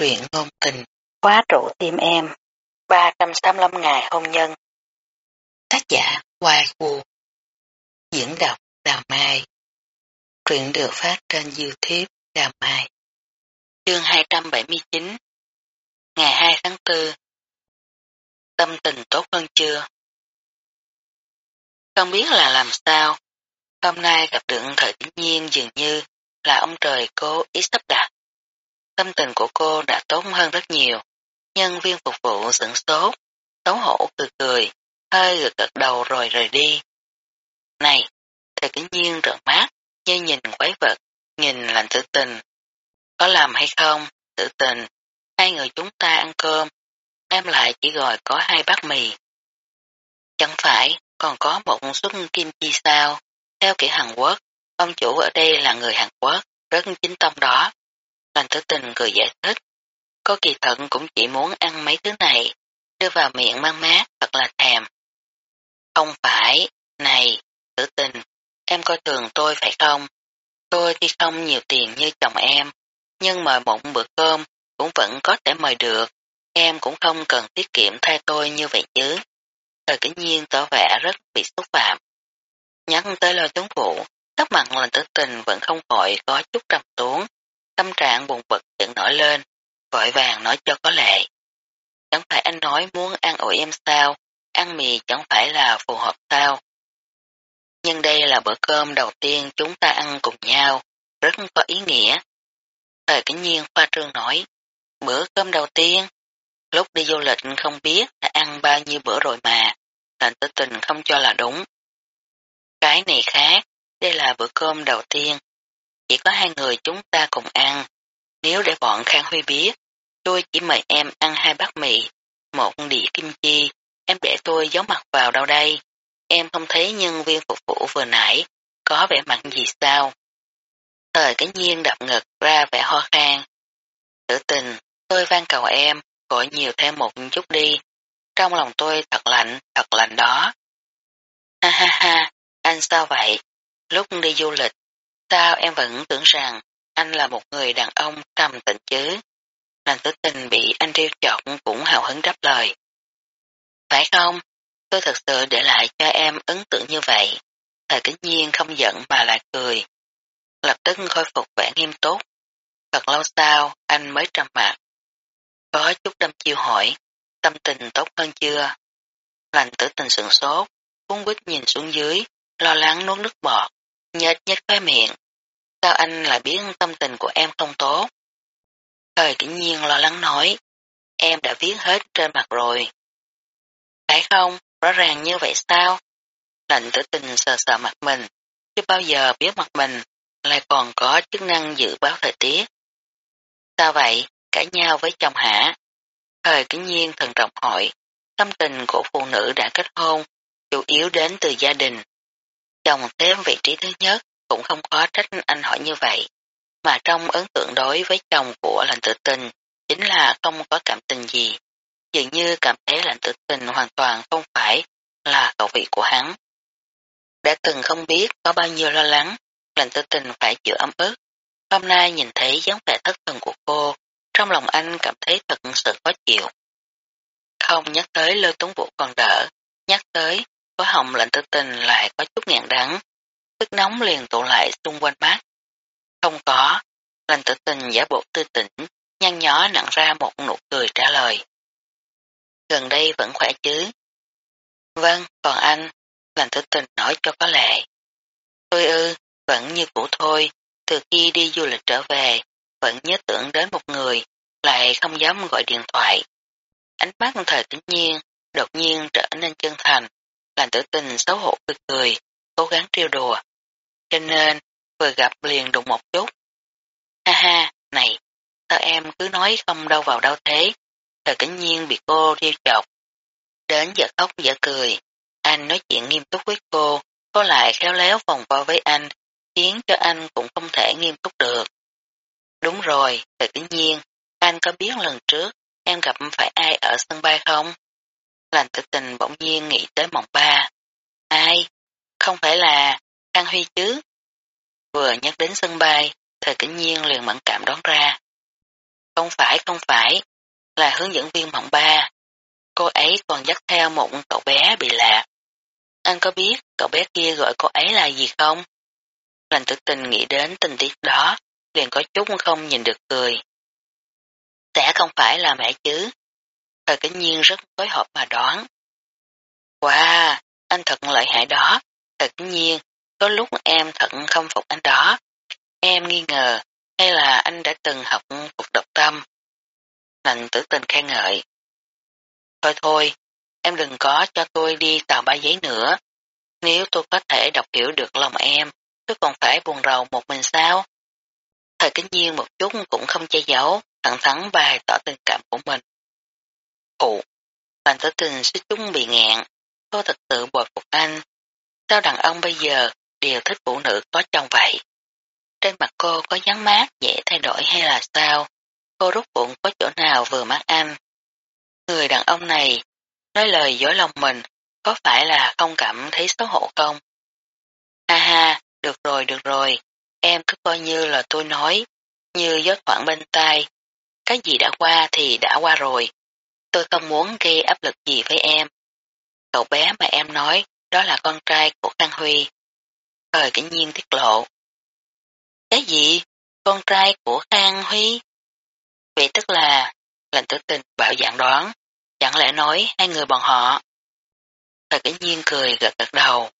truyện ngôn tình, khóa trụ tim em, 385 ngày hôn nhân. Tác giả Hoài Vũ Diễn đọc Đào Mai Truyện được phát trên Youtube Đào Mai Chương 279 Ngày 2 tháng 4 Tâm tình tốt hơn chưa? Không biết là làm sao, hôm nay gặp được thời tự nhiên dường như là ông trời cố ý sắp đặt. Tâm tình của cô đã tốt hơn rất nhiều. Nhân viên phục vụ sửng sốt, xấu hổ cười cười, hơi gật gật đầu rồi rời đi. Này, thầy kính nhiên trợn mắt, như nhìn quái vật, nhìn lạnh tử tình. Có làm hay không, tử tình, hai người chúng ta ăn cơm, em lại chỉ gọi có hai bát mì. Chẳng phải còn có một suất kim chi sao, theo kiểu Hàn Quốc, ông chủ ở đây là người Hàn Quốc, rất chính tâm đó. Lành tử tình cười giải thích. Có kỳ thận cũng chỉ muốn ăn mấy thứ này, đưa vào miệng mang mát thật là thèm. Không phải, này, tử tình, em coi thường tôi phải không? Tôi tuy không nhiều tiền như chồng em, nhưng mời một bữa cơm cũng vẫn có thể mời được. Em cũng không cần tiết kiệm thay tôi như vậy chứ. Thời kính nhiên tỏ vẻ rất bị xúc phạm. Nhắn tới lời tướng vụ, các mặt lần tử tình vẫn không khỏi có chút trầm xuống, tâm trạng buồn bực dựng nổi lên, vội vàng nói cho có lệ. Chẳng phải anh nói muốn ăn ổi em sao, ăn mì chẳng phải là phù hợp sao. Nhưng đây là bữa cơm đầu tiên chúng ta ăn cùng nhau, rất có ý nghĩa. Thời kính nhiên khoa trương nói, bữa cơm đầu tiên, lúc đi du lịch không biết đã ăn bao nhiêu bữa rồi mà, lệnh tử tình không cho là đúng. Cái này khác, đây là bữa cơm đầu tiên chỉ có hai người chúng ta cùng ăn. Nếu để bọn Khang Huy biết, tôi chỉ mời em ăn hai bát mì, một đĩa kim chi, em để tôi giấu mặt vào đâu đây? Em không thấy nhân viên phục vụ vừa nãy, có vẻ mặt gì sao? Thời cái nhiên đập ngực ra vẻ ho khan. Tử tình, tôi van cầu em, gọi nhiều thêm một chút đi. Trong lòng tôi thật lạnh, thật lạnh đó. Ha ha ha, anh sao vậy? Lúc đi du lịch, Sao em vẫn tưởng rằng anh là một người đàn ông trầm tĩnh chứ? Lành tử tình bị anh trêu chọc cũng hào hứng đáp lời. Phải không? Tôi thật sự để lại cho em ấn tượng như vậy. Thời kính nhiên không giận mà lại cười. Lập tức khôi phục vẻ nghiêm túc. Thật lâu sau, anh mới trầm mặt. Có chút đâm chiêu hỏi, tâm tình tốt hơn chưa? Lành tử tình sửng sốt, cuốn quýt nhìn xuống dưới, lo lắng nuốt nước bọt, nhếch nhếch khóe miệng. Sao anh lại biết tâm tình của em không tốt? Thời kỷ nhiên lo lắng nói, em đã viết hết trên mặt rồi. Phải không? Rõ ràng như vậy sao? Lạnh tử tình sờ sờ mặt mình, chứ bao giờ biết mặt mình lại còn có chức năng dự báo thời tiết. Sao vậy? Cãi nhau với chồng hả? Thời kỷ nhiên thần trọng hỏi, tâm tình của phụ nữ đã kết hôn, chủ yếu đến từ gia đình. Chồng xếp vị trí thứ nhất, cũng không có trách anh hỏi như vậy, mà trong ấn tượng đối với chồng của lành tự tình chính là không có cảm tình gì, dường như cảm thấy lành tự tình hoàn toàn không phải là cậu vị của hắn. Đã từng không biết có bao nhiêu lo lắng, lành tự tình phải chịu ấm ức, hôm nay nhìn thấy dáng vẻ thất thần của cô, trong lòng anh cảm thấy thật sự khó chịu. Không nhắc tới lơ tuấn vũ còn đỡ, nhắc tới có hồng lạnh tự tình lại có chút ngàn đắng, Tức nóng liền tụ lại xung quanh mắt. Không có, lành tử tình giả bộ tư tỉnh, nhăn nhó nặng ra một nụ cười trả lời. Gần đây vẫn khỏe chứ? Vâng, còn anh, lành tử tình nói cho có lệ. Tôi ư, vẫn như cũ thôi, từ khi đi du lịch trở về, vẫn nhớ tưởng đến một người, lại không dám gọi điện thoại. Ánh mắt thời tự nhiên, đột nhiên trở nên chân thành, lành tử tình xấu hổ cười cười, cố gắng trêu đùa cho nên vừa gặp liền đụng một chút. Ha ha, này, sao em cứ nói không đâu vào đâu thế, thời cảnh nhiên bị cô riêu chọc. Đến giờ khóc giờ cười, anh nói chuyện nghiêm túc với cô, có lại khéo léo vòng vo với anh, khiến cho anh cũng không thể nghiêm túc được. Đúng rồi, thời cảnh nhiên, anh có biết lần trước em gặp phải ai ở sân bay không? Lành tự tình bỗng nhiên nghĩ tới mộng ba. Ai? Không phải là An Huy chứ. Vừa nhắc đến sân bay, thời kính nhiên liền mẫn cảm đón ra. Không phải không phải, là hướng dẫn viên mộng ba. Cô ấy còn dắt theo một cậu bé bị lạc. Anh có biết cậu bé kia gọi cô ấy là gì không? Lành tự tình nghĩ đến tình tiết đó, liền có chút không nhìn được cười. Sẽ không phải là mẹ chứ. Thời kính nhiên rất phối hợp mà đoán. Wow, anh thật lợi hại đó. thật nhiên, có lúc em thật không phục anh đó. Em nghi ngờ, hay là anh đã từng học phục độc tâm. Lành tử tình khen ngợi. Thôi thôi, em đừng có cho tôi đi tàu ba giấy nữa. Nếu tôi có thể đọc hiểu được lòng em, tôi còn phải buồn rầu một mình sao? Thời kính nhiên một chút cũng không che giấu, thẳng thắn bày tỏ tình cảm của mình. Ồ, Hoàng tử tình suýt chúng bị ngẹn, Tôi thật sự bồi phục anh. Sao đàn ông bây giờ đều thích phụ nữ có chồng vậy? Trên mặt cô có dáng mát dễ thay đổi hay là sao? Cô rút bụng có chỗ nào vừa mắt anh? Người đàn ông này nói lời dối lòng mình có phải là không cảm thấy xấu hổ không? Ha ha, được rồi, được rồi, em cứ coi như là tôi nói, như gió thoảng bên tai. Cái gì đã qua thì đã qua rồi. Tôi không muốn gây áp lực gì với em. Cậu bé mà em nói đó là con trai của Khang Huy. Thời kỹ nhiên tiết lộ. Cái gì? Con trai của Khang Huy? Vậy tức là, lành tử tình bảo dạng đoán, chẳng lẽ nói hai người bọn họ. Thời kỹ nhiên cười gật gật đầu.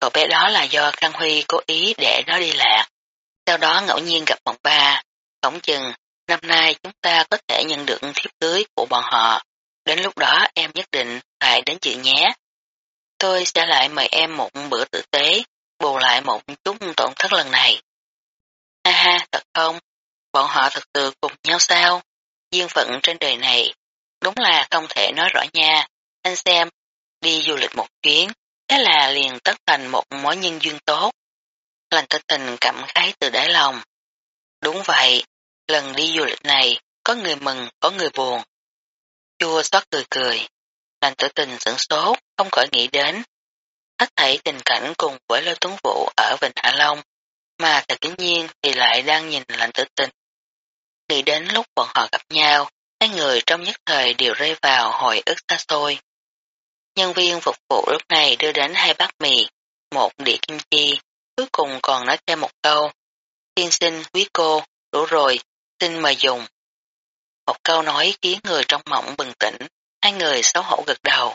Cậu bé đó là do Khang Huy cố ý để nó đi lạc. Sau đó ngẫu nhiên gặp bọn ba, phỏng chừng năm nay chúng ta có thể nhận được thiếp cưới của bọn họ. Đến lúc đó em nhất định phải đến dự nhé. Tôi sẽ lại mời em một bữa tử tế, bù lại một chút tổn thất lần này. Ha ha, thật không? Bọn họ thật sự cùng nhau sao? Duyên phận trên đời này, đúng là không thể nói rõ nha. Anh xem, đi du lịch một chuyến, thế là liền tất thành một mối nhân duyên tốt. Lành tinh tình cảm khái từ đáy lòng. Đúng vậy, lần đi du lịch này, có người mừng, có người buồn. Chua xót cười cười. Lành tử tình sửng sốt, không khỏi nghĩ đến. Hết thảy tình cảnh cùng với Lê Tuấn Vũ ở Vịnh Hạ Long, mà thật tự nhiên thì lại đang nhìn lành tử tình. Nghĩ đến lúc bọn họ gặp nhau, hai người trong nhất thời đều rơi vào hồi ức xa xôi. Nhân viên phục vụ lúc này đưa đến hai bát mì, một đĩa kim chi, cuối cùng còn nói thêm một câu. Tiên sinh, quý cô, đủ rồi, xin mời dùng. Một câu nói khiến người trong mộng bừng tỉnh, hai người xấu hổ gật đầu.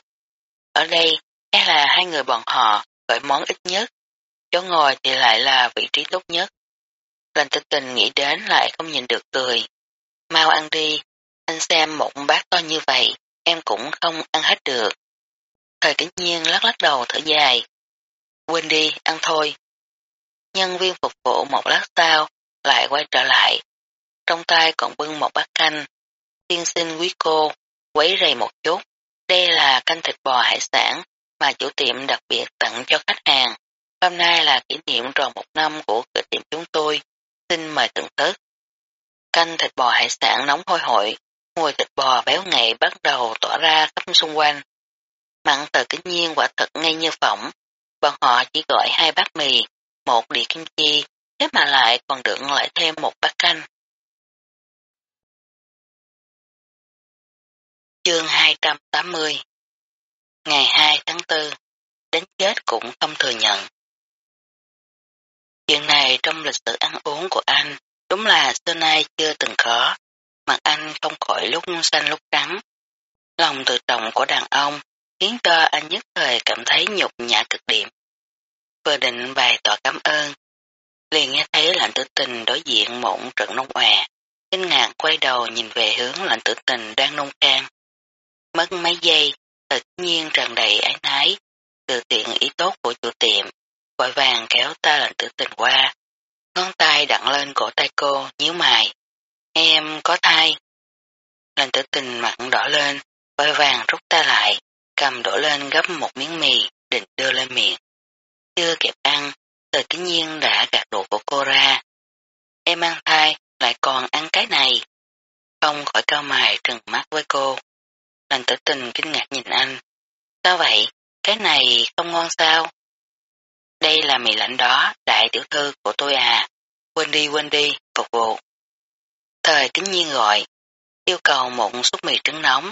Ở đây, e là hai người bọn họ gọi món ít nhất, chỗ ngồi thì lại là vị trí tốt nhất. Lần tự tình nghĩ đến lại không nhìn được cười. Mau ăn đi, anh xem một bát to như vậy, em cũng không ăn hết được. Thời kính nhiên lắc lắc đầu thở dài. Quên đi, ăn thôi. Nhân viên phục vụ một lát sau, lại quay trở lại. Trong tay còn bưng một bát canh. Tiên sinh quý cô, quấy rầy một chút. Đây là canh thịt bò hải sản mà chủ tiệm đặc biệt tặng cho khách hàng. Hôm nay là kỷ niệm tròn một năm của cửa tiệm chúng tôi. Xin mời thưởng thức. Canh thịt bò hải sản nóng hôi hội, mùi thịt bò béo ngậy bắt đầu tỏa ra khắp xung quanh. Mặn tờ kính nhiên quả thật ngay như phỏng, bọn họ chỉ gọi hai bát mì, một đĩa kim chi, thế mà lại còn được lại thêm một bát canh. Chương 280 Ngày 2 tháng 4 Đến chết cũng không thừa nhận Chuyện này trong lịch sử ăn uống của anh đúng là xưa nay chưa từng có. Mặt anh không khỏi lúc xanh lúc trắng. Lòng tự trọng của đàn ông khiến cho anh nhất thời cảm thấy nhục nhã cực điểm. Vừa định bày tỏ cảm ơn, liền nghe thấy lạnh tử tình đối diện mộng trận nông hòa, kinh ngạc quay đầu nhìn về hướng lạnh tử tình đang nông khang. Mất mấy giây, tự nhiên tràn đầy ái nái, từ tiện ý tốt của chủ tiệm, vội vàng kéo ta lệnh tử tình qua. Ngón tay đặt lên cổ tay cô, nhíu mày. Em có thai. Lệnh tử tình mặn đỏ lên, vội vàng rút ta lại, cầm đổ lên gấp một miếng mì, định đưa lên miệng. Chưa kịp ăn, từ kính nhiên đã gạt đồ của cô ra. Em mang thai, lại còn ăn cái này. Không khỏi cao mài trừng mắt với cô. Lành tử tình kinh ngạc nhìn anh. Sao vậy? Cái này không ngon sao? Đây là mì lạnh đó, đại tiểu thư của tôi à. Quên đi quên đi, phục vụ. Thời kính nhiên gọi, yêu cầu một suất mì trứng nóng.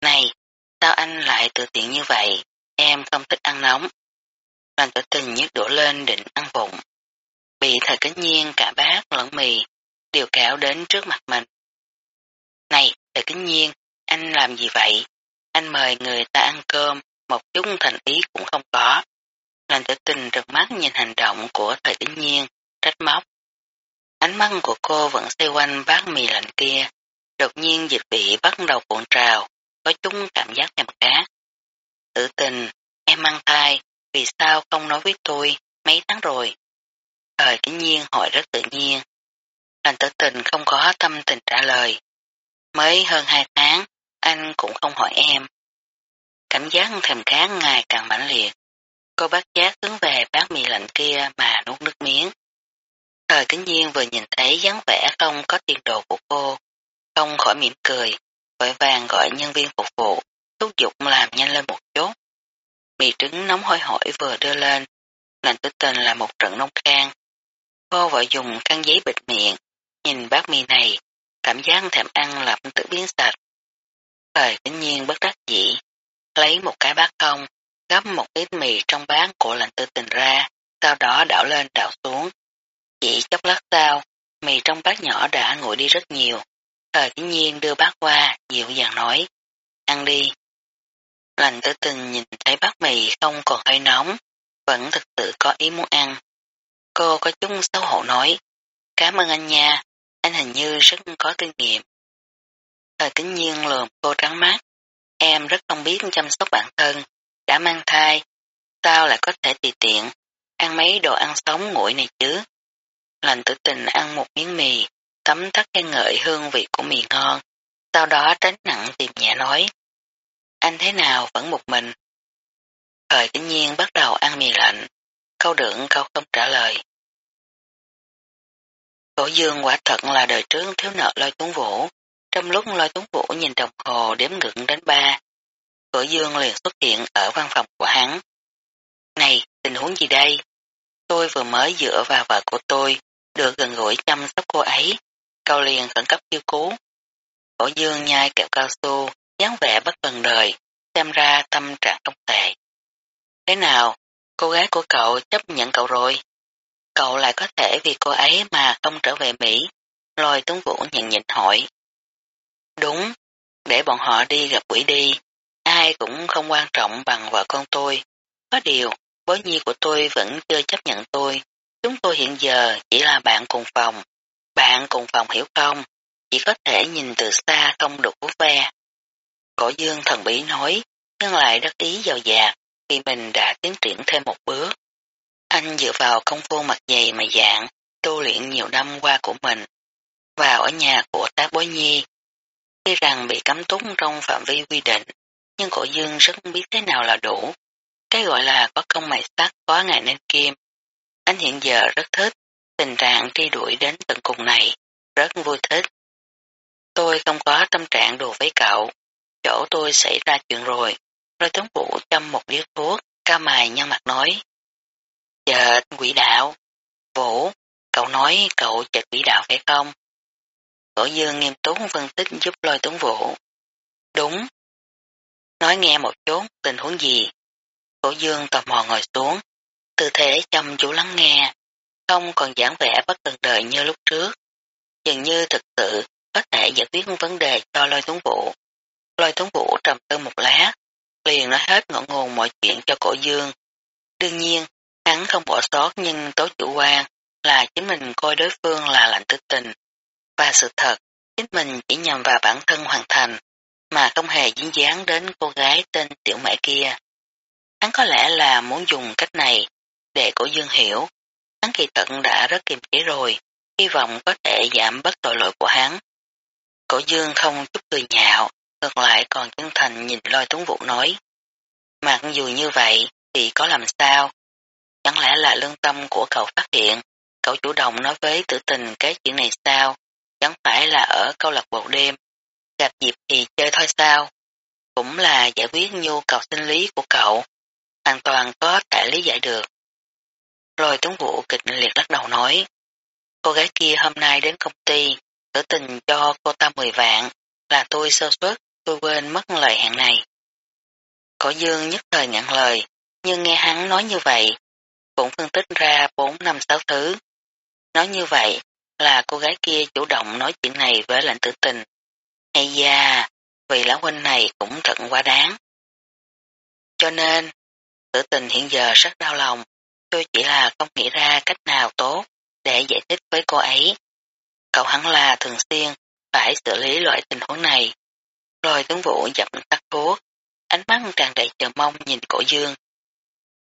Này, sao anh lại tự tiện như vậy, em không thích ăn nóng. Đoàn tử tình nhức đổ lên định ăn vụng. Bị thời kính nhiên cả bát lẫn mì, đều kéo đến trước mặt mình. Này, thời kính nhiên, anh làm gì vậy? Anh mời người ta ăn cơm, một chút thành ý cũng không có. Lành tử tình rực mắt nhìn hành động của thời kính nhiên, trách móc. Ánh mắt của cô vẫn xoay quanh bát mì lạnh kia, đột nhiên dịch vị bắt đầu cuộn trào, có chúng cảm giác thèm cá. Tử tình, em mang thai, vì sao không nói với tôi, mấy tháng rồi? Thời kính nhiên hỏi rất tự nhiên. Lành tử tình không có tâm tình trả lời. Mới hơn hai tháng, anh cũng không hỏi em. Cảm giác thèm khát ngày càng mãnh liệt. Cô bác giác hướng về bát mì lạnh kia mà nuốt nước miếng. Thời kính nhiên vừa nhìn thấy dáng vẻ không có tiền đồ của cô, không khỏi mỉm cười, vội vàng gọi nhân viên phục vụ, thúc giục làm nhanh lên một chút. Mì trứng nóng hôi hổi vừa đưa lên, lạnh tự tình là một trận nông khang. Cô vội dùng khăn giấy bịt miệng, nhìn bát mì này, cảm giác thèm ăn lập tự biến sạch. Thời tĩnh nhiên bất đắc dĩ, lấy một cái bát không, gấp một ít mì trong bát của lành tư tình ra, sau đó đảo lên đảo xuống. Chỉ chốc lát sau, mì trong bát nhỏ đã nguội đi rất nhiều. Thời tĩnh nhiên đưa bát qua, dịu dàng nói, ăn đi. Lành tử tình nhìn thấy bát mì không còn hơi nóng, vẫn thực sự có ý muốn ăn. Cô có chút xấu hổ nói, cảm ơn anh nha, anh hình như rất có kinh nghiệm. Thời kính nhiên lườm cô trắng mắt, em rất không biết chăm sóc bản thân, đã mang thai, sao lại có thể tùy tiện, ăn mấy đồ ăn sống nguội này chứ. Lành tử tình ăn một miếng mì, tấm tắc khen ngợi hương vị của mì ngon, sau đó tránh nặng tìm nhẹ nói. Anh thế nào vẫn một mình? Thời kính nhiên bắt đầu ăn mì lạnh, câu đựng câu không trả lời. Cổ dương quả thật là đời trước thiếu nợ lôi tuấn vũ, trong lúc lôi tuấn vũ nhìn đồng hồ đếm ngưỡng đến ba, cửa dương liền xuất hiện ở văn phòng của hắn. Này, tình huống gì đây? Tôi vừa mới dựa vào vợ của tôi, được gần gũi chăm sóc cô ấy, cao liền khẩn cấp kêu cứu. Cổ dương nhai kẹo cao su, dáng vẻ bất cần đời, xem ra tâm trạng không tệ. Thế nào, cô gái của cậu chấp nhận cậu rồi? Cậu lại có thể vì cô ấy mà không trở về Mỹ, lôi tuấn vũ nhận nhịn hỏi. Đúng, để bọn họ đi gặp quỷ đi, ai cũng không quan trọng bằng vợ con tôi. Có điều, bối nhi của tôi vẫn chưa chấp nhận tôi, Chúng tôi hiện giờ chỉ là bạn cùng phòng. Bạn cùng phòng hiểu không? Chỉ có thể nhìn từ xa không được vút ve. Cổ dương thần bí nói, nhưng lại đắc ý giàu dạc khi mình đã tiến triển thêm một bước. Anh dựa vào công phu mặt dày mà dạng, tu luyện nhiều năm qua của mình. Vào ở nhà của tác bối nhi. Tuy rằng bị cấm túng trong phạm vi quy định, nhưng cổ dương rất biết thế nào là đủ. Cái gọi là có công mày sắc có ngày nên kim, anh hiện giờ rất thích, tình trạng truy đuổi đến tận cùng này, rất vui thích. Tôi không có tâm trạng đùa với cậu, chỗ tôi xảy ra chuyện rồi, rồi tướng vũ châm một điếu thuốc, ca mài nhăn mặt nói. Chợt quỷ đạo, Vũ, cậu nói cậu chợt quỷ đạo phải không? Cổ dương nghiêm túc phân tích giúp lôi tuấn vũ. Đúng. Nói nghe một chút tình huống gì. Cổ dương tò mò ngồi xuống, tư thế chăm chú lắng nghe, không còn giảng vẻ bất cần đời như lúc trước. Dường như thực sự có thể giải quyết vấn đề cho lôi tuấn vũ. Lôi tuấn vũ trầm tư một lát, liền nói hết ngọn nguồn mọi chuyện cho cổ dương. Đương nhiên, hắn không bỏ sót nhưng tối chủ quan là chính mình coi đối phương là lạnh tư tình. Và sự thật, chính mình chỉ nhằm vào bản thân hoàn thành, mà không hề dính dáng đến cô gái tên tiểu mẹ kia. Hắn có lẽ là muốn dùng cách này để cổ dương hiểu, hắn kỳ tận đã rất kiềm chế rồi, hy vọng có thể giảm bớt tội lỗi của hắn. Cổ dương không chút cười nhạo, ngược lại còn chân thành nhìn lôi tuấn vũ nói. Mặc dù như vậy thì có làm sao? Chẳng lẽ là lương tâm của cậu phát hiện, cậu chủ động nói với tử tình cái chuyện này sao? Chẳng phải là ở câu lạc bộ đêm, gặp dịp thì chơi thôi sao? Cũng là giải quyết nhu cầu sinh lý của cậu, hoàn toàn có thể lý giải được. Rồi Tuấn Vũ kịch liệt lắc đầu nói, cô gái kia hôm nay đến công ty, tử tình cho cô ta 10 vạn, là tôi sơ suất, tôi quên mất lời hẹn này. Cổ dương nhất thời ngặn lời, nhưng nghe hắn nói như vậy, cũng phân tích ra 4 năm 6 thứ. Nói như vậy là cô gái kia chủ động nói chuyện này với lệnh tử tình. Hay da, vì lão huynh này cũng thật quá đáng. Cho nên, tử tình hiện giờ rất đau lòng, tôi chỉ là không nghĩ ra cách nào tốt để giải thích với cô ấy. Cậu hắn là thường xuyên phải xử lý loại tình huống này. Rồi tướng vũ dập tắt thuốc, ánh mắt tràn đầy chờ mong nhìn cổ dương.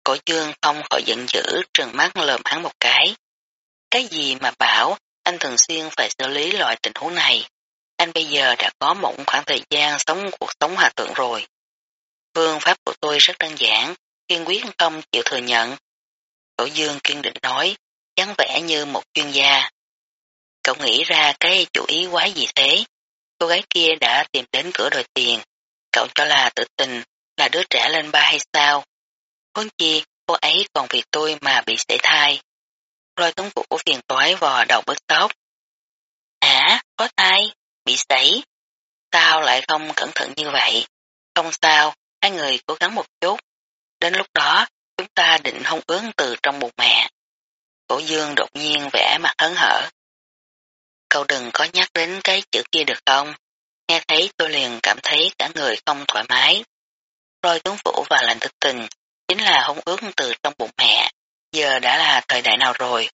Cổ dương không khỏi giận dữ trừng mắt lờm hắn một cái. Cái gì mà bảo anh thường xuyên phải xử lý loại tình huống này. Anh bây giờ đã có một khoảng thời gian sống cuộc sống hòa thượng rồi. Phương pháp của tôi rất đơn giản, kiên quyết không chịu thừa nhận. Cổ dương kiên định nói, dáng vẻ như một chuyên gia. Cậu nghĩ ra cái chủ ý quái gì thế? Cô gái kia đã tìm đến cửa đòi tiền. Cậu cho là tự tình, là đứa trẻ lên ba hay sao? Huống chi, cô ấy còn vì tôi mà bị sể thai. Lôi tuấn vũ phiền toái vò đầu bớt tóc. Hả? Có tay, Bị sấy, Sao lại không cẩn thận như vậy? Không sao, hai người cố gắng một chút. Đến lúc đó, chúng ta định hôn ướn từ trong bụng mẹ. Cổ dương đột nhiên vẽ mặt hấn hở. Cậu đừng có nhắc đến cái chữ kia được không? Nghe thấy tôi liền cảm thấy cả người không thoải mái. Rồi tuấn vũ và lành thực tình chính là hôn ướn từ trong bụng mẹ. Giờ đã là thời đại nào rồi?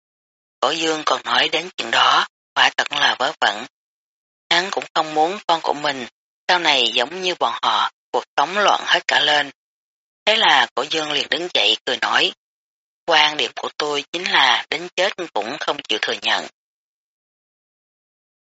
Cổ dương còn nói đến chuyện đó, quả thật là vớ vẩn. Hắn cũng không muốn con của mình sau này giống như bọn họ, cuộc sống loạn hết cả lên. Thế là cổ dương liền đứng dậy cười nói, quan điểm của tôi chính là đến chết cũng không chịu thừa nhận.